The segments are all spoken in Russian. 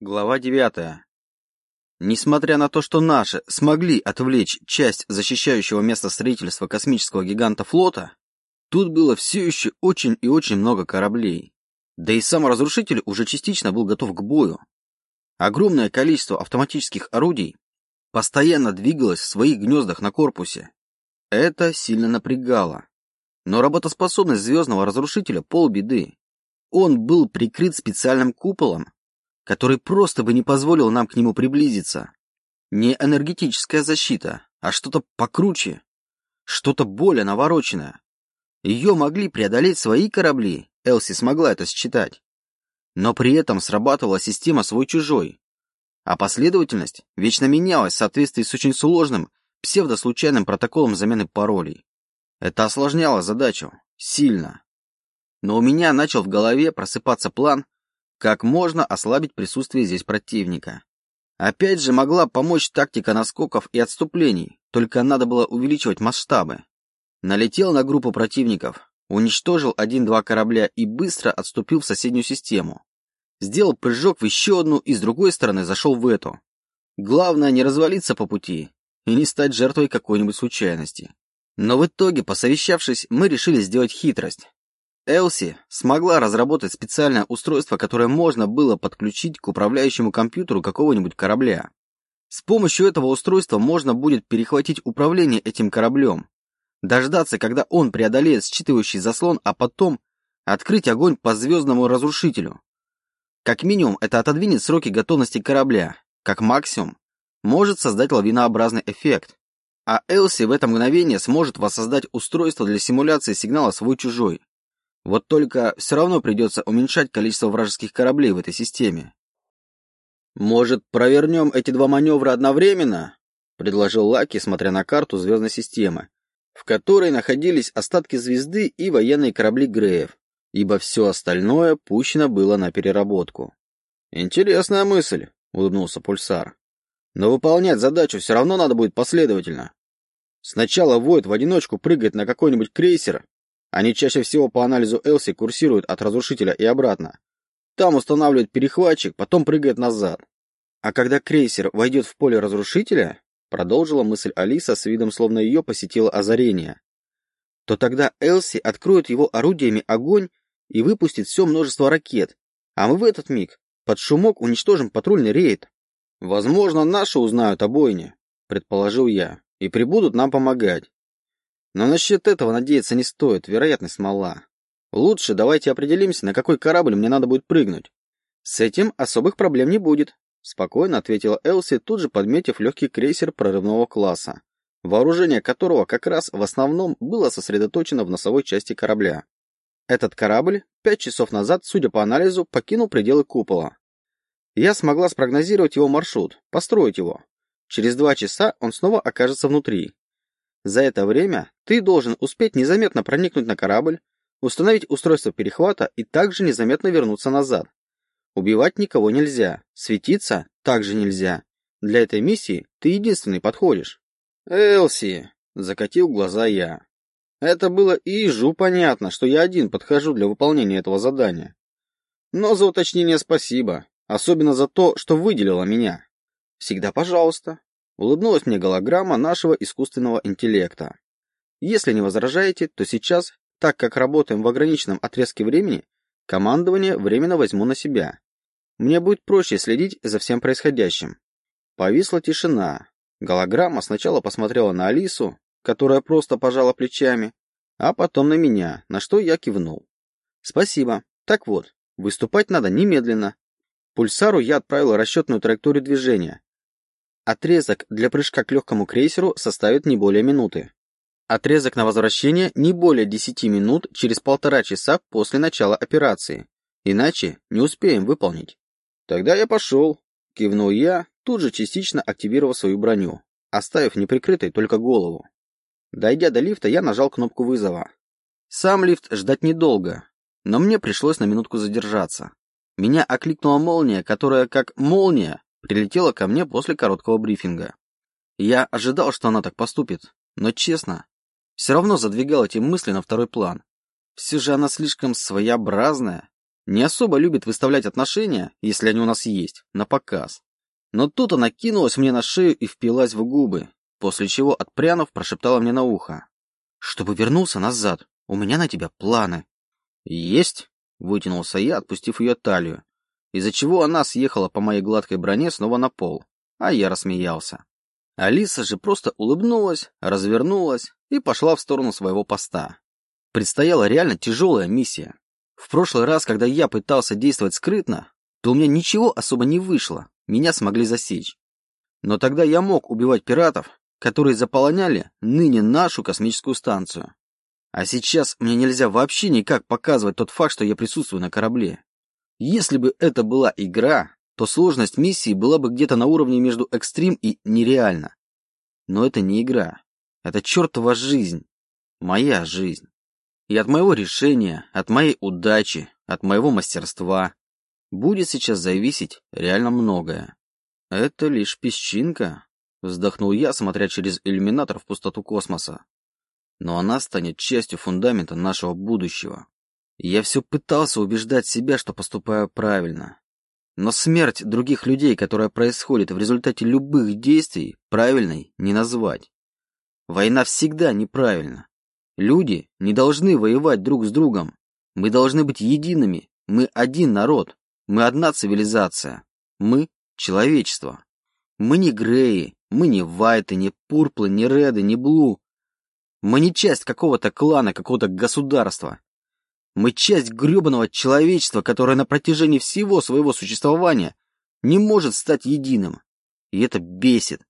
Глава 9. Несмотря на то, что наши смогли отвлечь часть защищающего место строительства космического гиганта флота, тут было все еще очень и очень много кораблей. Да и сам разрушитель уже частично был готов к бою. Огромное количество автоматических орудий постоянно двигалось в своих гнездах на корпусе. Это сильно напрягало. Но работоспособность звездного разрушителя полбеды. Он был прикрыт специальным куполом, который просто бы не позволил нам к нему приблизиться. Не энергетическая защита, а что-то покруче, что-то более навороченное. Ее могли преодолеть свои корабли, Элси смогла это считать. Но при этом срабатывала система свой-чужой, а последовательность вечно менялась в соответствии с очень сложным псевдослучайным протоколом замены паролей. Это осложняло задачу. Сильно. Но у меня начал в голове просыпаться план, как можно ослабить присутствие здесь противника. Опять же могла помочь тактика наскоков и отступлений, только надо было увеличивать масштабы. Налетел на группу противников, уничтожил один-два корабля и быстро отступил в соседнюю систему. Сделал прыжок в еще одну и с другой стороны зашел в эту. Главное не развалиться по пути и не стать жертвой какой-нибудь случайности. Но в итоге, посовещавшись, мы решили сделать хитрость. Элси смогла разработать специальное устройство, которое можно было подключить к управляющему компьютеру какого-нибудь корабля. С помощью этого устройства можно будет перехватить управление этим кораблем, дождаться, когда он преодолеет считывающий заслон, а потом открыть огонь по звездному разрушителю. Как минимум, это отодвинет сроки готовности корабля, как максимум, может создать лавинообразный эффект. А Элси в это мгновение сможет воссоздать устройство для симуляции сигнала свой-чужой. Вот только все равно придется уменьшать количество вражеских кораблей в этой системе. «Может, провернем эти два маневра одновременно?» — предложил Лаки, смотря на карту звездной системы, в которой находились остатки звезды и военные корабли Греев, ибо все остальное пущено было на переработку. «Интересная мысль», — улыбнулся Пульсар. «Но выполнять задачу все равно надо будет последовательно. Сначала Войд в одиночку прыгает на какой-нибудь крейсер, они чаще всего по анализу Элси курсируют от разрушителя и обратно. Там устанавливают перехватчик, потом прыгает назад. А когда крейсер войдет в поле разрушителя, продолжила мысль Алиса с видом, словно ее посетило озарение, то тогда Элси откроет его орудиями огонь и выпустит все множество ракет, а мы в этот миг под шумок уничтожим патрульный рейд. Возможно, наши узнают о бойне, предположил я, и прибудут нам помогать. Но насчет этого надеяться не стоит, вероятность мала. Лучше давайте определимся, на какой корабль мне надо будет прыгнуть. С этим особых проблем не будет, спокойно ответила Элси, тут же подметив легкий крейсер прорывного класса, вооружение которого как раз в основном было сосредоточено в носовой части корабля. Этот корабль пять часов назад, судя по анализу, покинул пределы купола. Я смогла спрогнозировать его маршрут, построить его. Через два часа он снова окажется внутри, за это время ты должен успеть незаметно проникнуть на корабль, установить устройство перехвата и также незаметно вернуться назад. Убивать никого нельзя, светиться также нельзя. Для этой миссии ты единственный подходишь. Элси, закатил глаза я. Это было и ежу понятно, что я один подхожу для выполнения этого задания. Но за уточнение спасибо, особенно за то, что выделила меня. Всегда пожалуйста. Улыбнулась мне голограмма нашего искусственного интеллекта. Если не возражаете, то сейчас, так как работаем в ограниченном отрезке времени, командование временно возьму на себя. Мне будет проще следить за всем происходящим. Повисла тишина. Голограмма сначала посмотрела на Алису, которая просто пожала плечами, а потом на меня, на что я кивнул. Спасибо. Так вот, выступать надо немедленно. Пульсару я отправил расчетную траекторию движения, Отрезок для прыжка к легкому крейсеру составит не более минуты. Отрезок на возвращение не более 10 минут через полтора часа после начала операции. Иначе не успеем выполнить. Тогда я пошел, кивнул я, тут же частично активировав свою броню, оставив неприкрытой только голову. Дойдя до лифта, я нажал кнопку вызова. Сам лифт ждать недолго, но мне пришлось на минутку задержаться. Меня окликнула молния, которая, как молния, прилетела ко мне после короткого брифинга. Я ожидал, что она так поступит, но честно, все равно задвигал эти мысли на второй план. Все же она слишком своеобразная, не особо любит выставлять отношения, если они у нас есть, на показ. Но тут она кинулась мне на шею и впилась в губы, после чего, отпрянув, прошептала мне на ухо. «Чтобы вернулся назад, у меня на тебя планы». «Есть?» — вытянулся я, отпустив ее талию, из-за чего она съехала по моей гладкой броне снова на пол, а я рассмеялся. Алиса же просто улыбнулась, развернулась и пошла в сторону своего поста. Предстояла реально тяжелая миссия. В прошлый раз, когда я пытался действовать скрытно, то у меня ничего особо не вышло, меня смогли засечь. Но тогда я мог убивать пиратов, которые заполоняли ныне нашу космическую станцию. А сейчас мне нельзя вообще никак показывать тот факт, что я присутствую на корабле. Если бы это была игра, то сложность миссии была бы где-то на уровне между экстрим и нереально. Но это не игра. Это чертова жизнь. Моя жизнь. И от моего решения, от моей удачи, от моего мастерства будет сейчас зависеть реально многое. Это лишь песчинка, вздохнул я, смотря через иллюминатор в пустоту космоса. Но она станет частью фундамента нашего будущего. Я все пытался убеждать себя, что поступаю правильно. Но смерть других людей, которая происходит в результате любых действий, правильной не назвать. Война всегда неправильна. Люди не должны воевать друг с другом. Мы должны быть едиными. Мы один народ. Мы одна цивилизация. Мы — человечество. Мы не Греи, мы не Вайты, не Пурплы, не Реды, не Блу. Мы не часть какого-то клана, какого-то государства. Мы часть гребаного человечества, которое на протяжении всего своего существования не может стать единым. И это бесит.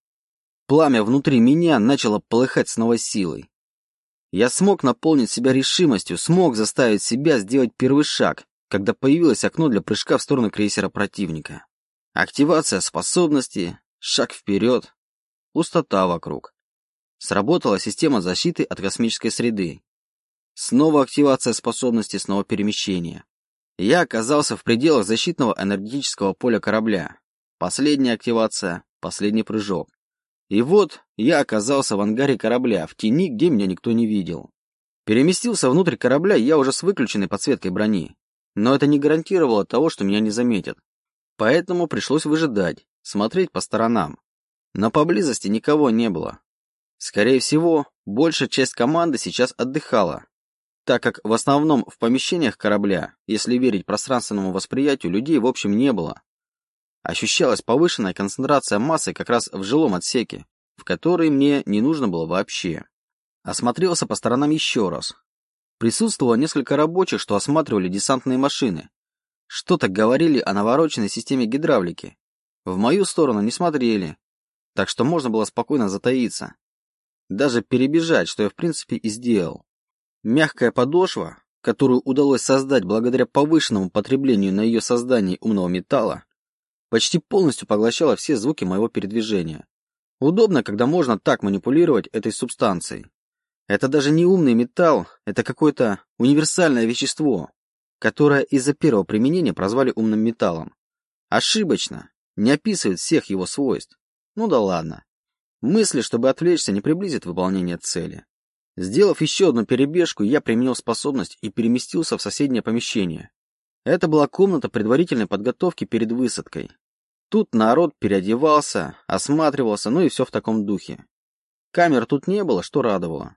Пламя внутри меня начало полыхать с новой силой. Я смог наполнить себя решимостью, смог заставить себя сделать первый шаг, когда появилось окно для прыжка в сторону крейсера противника. Активация способности, шаг вперед, пустота вокруг. Сработала система защиты от космической среды, Снова активация способности, снова перемещение. Я оказался в пределах защитного энергетического поля корабля. Последняя активация, последний прыжок. И вот я оказался в ангаре корабля, в тени, где меня никто не видел. Переместился внутрь корабля я уже с выключенной подсветкой брони. Но это не гарантировало того, что меня не заметят. Поэтому пришлось выжидать, смотреть по сторонам. Но поблизости никого не было. Скорее всего, большая часть команды сейчас отдыхала, так как в основном в помещениях корабля, если верить пространственному восприятию, людей в общем не было. Ощущалась повышенная концентрация массы как раз в жилом отсеке, в который мне не нужно было вообще. Осмотрелся по сторонам еще раз. Присутствовало несколько рабочих, что осматривали десантные машины. Что-то говорили о навороченной системе гидравлики. В мою сторону не смотрели, так что можно было спокойно затаиться. Даже перебежать, что я в принципе и сделал. Мягкая подошва, которую удалось создать благодаря повышенному потреблению на ее создание умного металла, почти полностью поглощала все звуки моего передвижения. Удобно, когда можно так манипулировать этой субстанцией. Это даже не умный металл, это какое-то универсальное вещество, которое из-за первого применения прозвали умным металлом. Ошибочно, не описывает всех его свойств. Ну да ладно. Мысли, чтобы отвлечься, не приблизят выполнение цели. Сделав еще одну перебежку, я применил способность и переместился в соседнее помещение. Это была комната предварительной подготовки перед высадкой. Тут народ переодевался, осматривался, ну и все в таком духе. Камер тут не было, что радовало.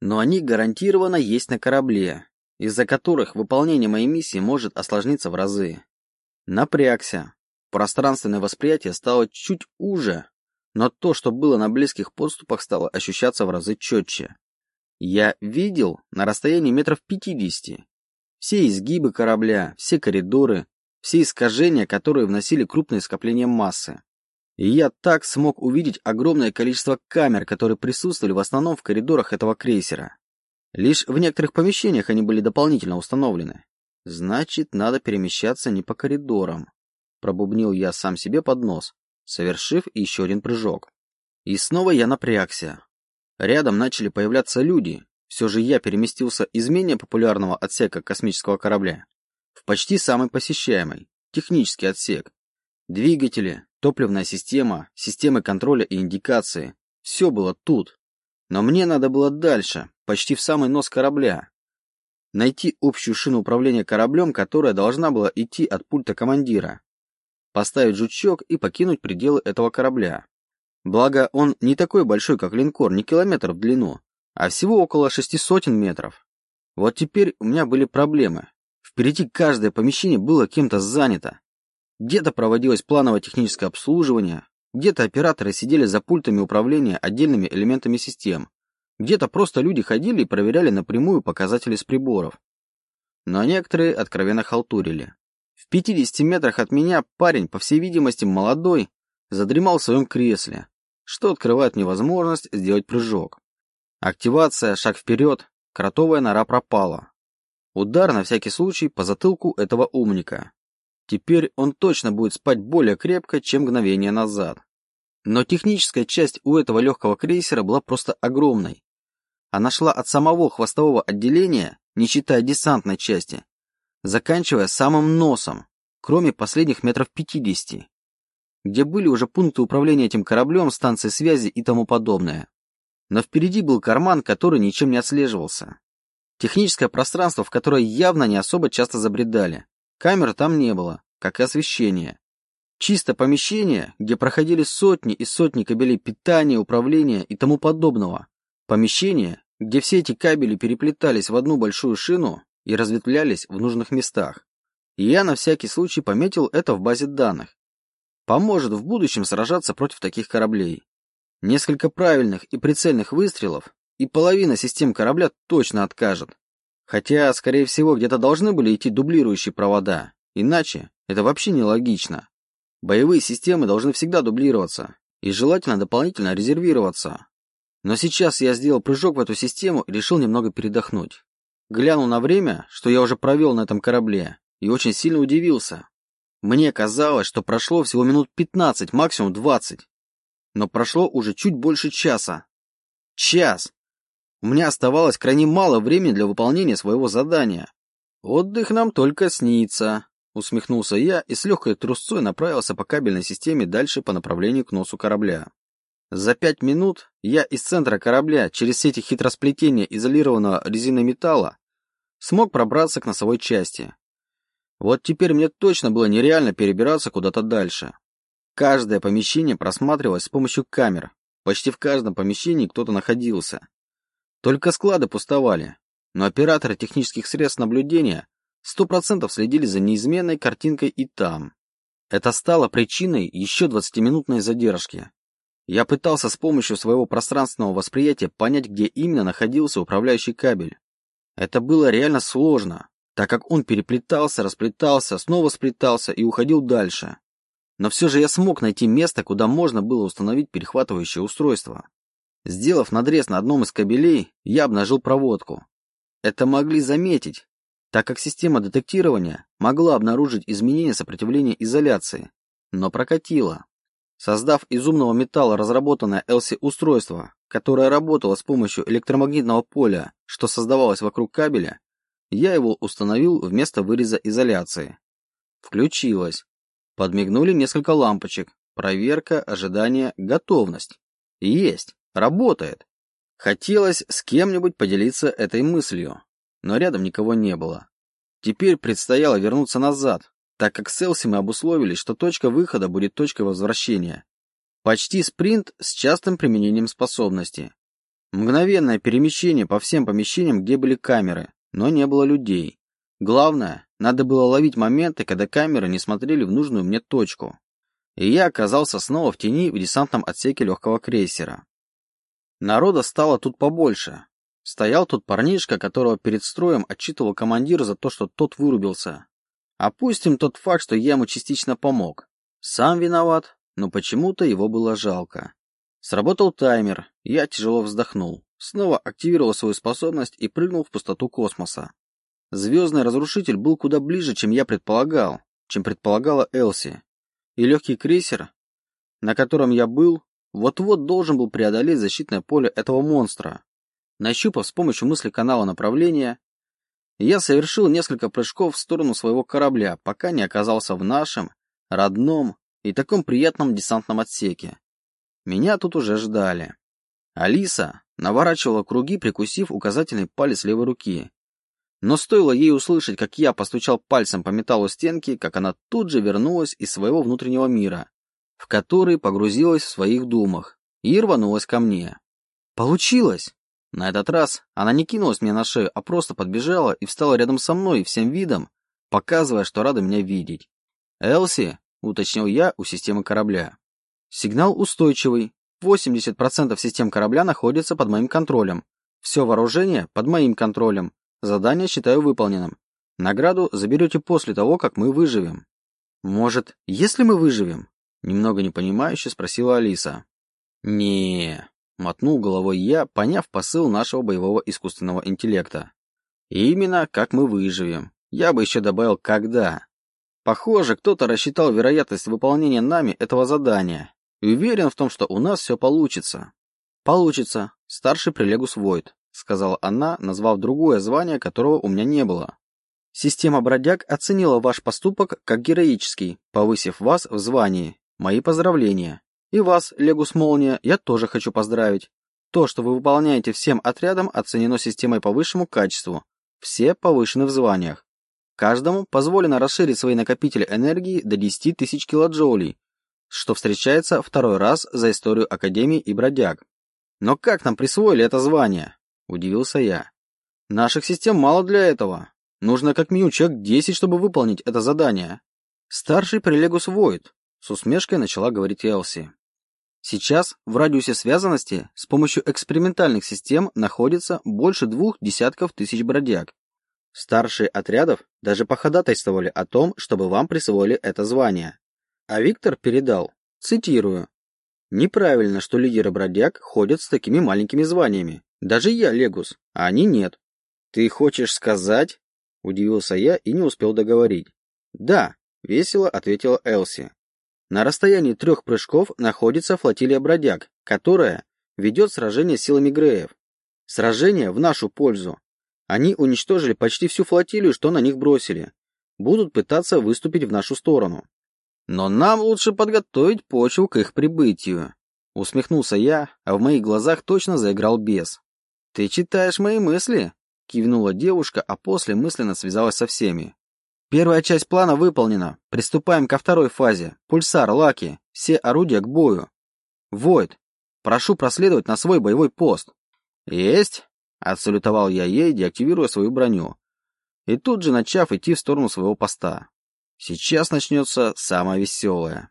Но они гарантированно есть на корабле, из-за которых выполнение моей миссии может осложниться в разы. Напрягся. Пространственное восприятие стало чуть уже, но то, что было на близких подступах, стало ощущаться в разы четче. Я видел на расстоянии метров пятидесяти все изгибы корабля, все коридоры, все искажения, которые вносили крупные скопления массы. И я так смог увидеть огромное количество камер, которые присутствовали в основном в коридорах этого крейсера. Лишь в некоторых помещениях они были дополнительно установлены. Значит, надо перемещаться не по коридорам. Пробубнил я сам себе под нос, совершив еще один прыжок. И снова я напрягся. Рядом начали появляться люди. Все же я переместился из менее популярного отсека космического корабля в почти самый посещаемый, технический отсек. Двигатели, топливная система, системы контроля и индикации. Все было тут. Но мне надо было дальше, почти в самый нос корабля. найти общую шину управления кораблем, которая должна была идти от пульта командира, поставить жучок и покинуть пределы этого корабля. Благо, он не такой большой, как линкор, не километр в длину, а всего около шести сотен метров. Вот теперь у меня были проблемы. Впереди каждое помещение было кем-то занято. Где-то проводилось плановое техническое обслуживание, где-то операторы сидели за пультами управления отдельными элементами систем, где-то просто люди ходили и проверяли напрямую показатели с приборов. Но некоторые откровенно халтурили. В 50 метрах от меня парень, по всей видимости молодой, задремал в своем кресле, что открывает мне возможность сделать прыжок. Активация, шаг вперед, кротовая нора пропала. Удар на всякий случай по затылку этого умника. Теперь он точно будет спать более крепко, чем мгновение назад. Но техническая часть у этого легкого крейсера была просто огромной. Она шла от самого хвостового отделения, не считая десантной части, заканчивая самым носом, кроме последних метров 50, где были уже пункты управления этим кораблем, станции связи и тому подобное. Но впереди был карман, который ничем не отслеживался. Техническое пространство, в которое явно не особо часто забредали. Камер там не было, как и освещение. Чисто помещение, где проходили сотни и сотни кабелей питания, управления и тому подобного. Помещение, где все эти кабели переплетались в одну большую шину и разветвлялись в нужных местах. И я на всякий случай пометил это в базе данных. Поможет в будущем сражаться против таких кораблей. Несколько правильных и прицельных выстрелов, и половина систем корабля точно откажет. Хотя, скорее всего, где-то должны были идти дублирующие провода, иначе это вообще нелогично. Боевые системы должны всегда дублироваться, и желательно дополнительно резервироваться. Но сейчас я сделал прыжок в эту систему и решил немного передохнуть. Глянул на время, что я уже провел на этом корабле, и очень сильно удивился. Мне казалось, что прошло всего минут 15, максимум 20 но прошло уже чуть больше часа. Час! У меня оставалось крайне мало времени для выполнения своего задания. Отдых нам только снится, усмехнулся я и с легкой трусцой направился по кабельной системе дальше по направлению к носу корабля. За пять минут я из центра корабля через сети хитросплетения изолированного резинометалла смог пробраться к носовой части. Вот теперь мне точно было нереально перебираться куда-то дальше. Каждое помещение просматривалось с помощью камер. Почти в каждом помещении кто-то находился. Только склады пустовали, но операторы технических средств наблюдения сто процентов следили за неизменной картинкой и там. Это стало причиной еще 20-минутной задержки. Я пытался с помощью своего пространственного восприятия понять, где именно находился управляющий кабель. Это было реально сложно, так как он переплетался, расплетался, снова сплетался и уходил дальше. Но все же я смог найти место, куда можно было установить перехватывающее устройство. Сделав надрез на одном из кабелей, я обнажил проводку. Это могли заметить, так как система детектирования могла обнаружить изменение сопротивления изоляции, но прокатила. Создав из умного металла разработанное LC-устройство, которое работало с помощью электромагнитного поля, что создавалось вокруг кабеля, я его установил вместо выреза изоляции. Включилось. Подмигнули несколько лампочек. Проверка, ожидание, готовность. Есть. Работает. Хотелось с кем-нибудь поделиться этой мыслью, но рядом никого не было. Теперь предстояло вернуться назад, так как с Элси мы обусловили, что точка выхода будет точкой возвращения. Почти спринт с частым применением способности. Мгновенное перемещение по всем помещениям, где были камеры, но не было людей. Главное, надо было ловить моменты, когда камеры не смотрели в нужную мне точку. И я оказался снова в тени в десантном отсеке легкого крейсера. Народа стало тут побольше. Стоял тут парнишка, которого перед строем отчитывал командир за то, что тот вырубился. Опустим тот факт, что я ему частично помог. Сам виноват, но почему-то его было жалко. Сработал таймер, я тяжело вздохнул. Снова активировал свою способность и прыгнул в пустоту космоса. Звездный разрушитель был куда ближе, чем я предполагал, чем предполагала Элси. И легкий крейсер, на котором я был, вот-вот должен был преодолеть защитное поле этого монстра. Нащупав с помощью мысли канала направления, я совершил несколько прыжков в сторону своего корабля, пока не оказался в нашем, родном и таком приятном десантном отсеке. Меня тут уже ждали. Алиса наворачивала круги, прикусив указательный палец левой руки, Но стоило ей услышать, как я постучал пальцем по металлу стенки, как она тут же вернулась из своего внутреннего мира, в который погрузилась в своих думах, и рванулась ко мне. Получилось! На этот раз она не кинулась мне на шею, а просто подбежала и встала рядом со мной всем видом, показывая, что рада меня видеть. «Элси», — уточнил я у системы корабля. «Сигнал устойчивый. 80% систем корабля находится под моим контролем. Все вооружение под моим контролем. Задание считаю выполненным. Награду заберете после того, как мы выживем». «Может, если мы выживем?» Немного непонимающе спросила Алиса. не мотнул головой я, поняв посыл нашего боевого искусственного интеллекта. «Именно как мы выживем. Я бы еще добавил «когда». Похоже, кто-то рассчитал вероятность выполнения нами этого задания и уверен в том, что у нас все получится. Получится, старший прилегус Войд, сказала она, назвав другое звание, которого у меня не было. Система бродяг оценила ваш поступок как героический, повысив вас в звании. Мои поздравления. И вас, Легус Молния, я тоже хочу поздравить. То, что вы выполняете всем отрядом, оценено системой по высшему качеству. Все повышены в званиях. Каждому позволено расширить свои накопители энергии до 10 тысяч килоджоулей, что встречается второй раз за историю Академии и бродяг. Но как нам присвоили это звание? Удивился я. Наших систем мало для этого. Нужно как минимум человек 10, чтобы выполнить это задание. Старший прилегус Войд, с усмешкой начала говорить Элси. Сейчас в радиусе связанности с помощью экспериментальных систем находится больше двух десятков тысяч бродяг. Старшие отрядов даже походатайствовали о том, чтобы вам присвоили это звание. А Виктор передал, цитирую, «Неправильно, что лидеры бродяг ходят с такими маленькими званиями. Даже я, Легус, а они нет». «Ты хочешь сказать?» – удивился я и не успел договорить. «Да», – весело ответила Элси. «На расстоянии трех прыжков находится флотилия бродяг, которая ведет сражение с силами Греев. Сражение в нашу пользу, они уничтожили почти всю флотилию, что на них бросили. Будут пытаться выступить в нашу сторону. Но нам лучше подготовить почву к их прибытию. Усмехнулся я, а в моих глазах точно заиграл бес. Ты читаешь мои мысли? Кивнула девушка, а после мысленно связалась со всеми. Первая часть плана выполнена. Приступаем ко второй фазе. Пульсар, Лаки, все орудия к бою. Войд, прошу проследовать на свой боевой пост. Есть. Отсалютовал я ей, деактивируя свою броню. И тут же начав идти в сторону своего поста. Сейчас начнется самое веселое.